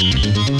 Mm-hmm.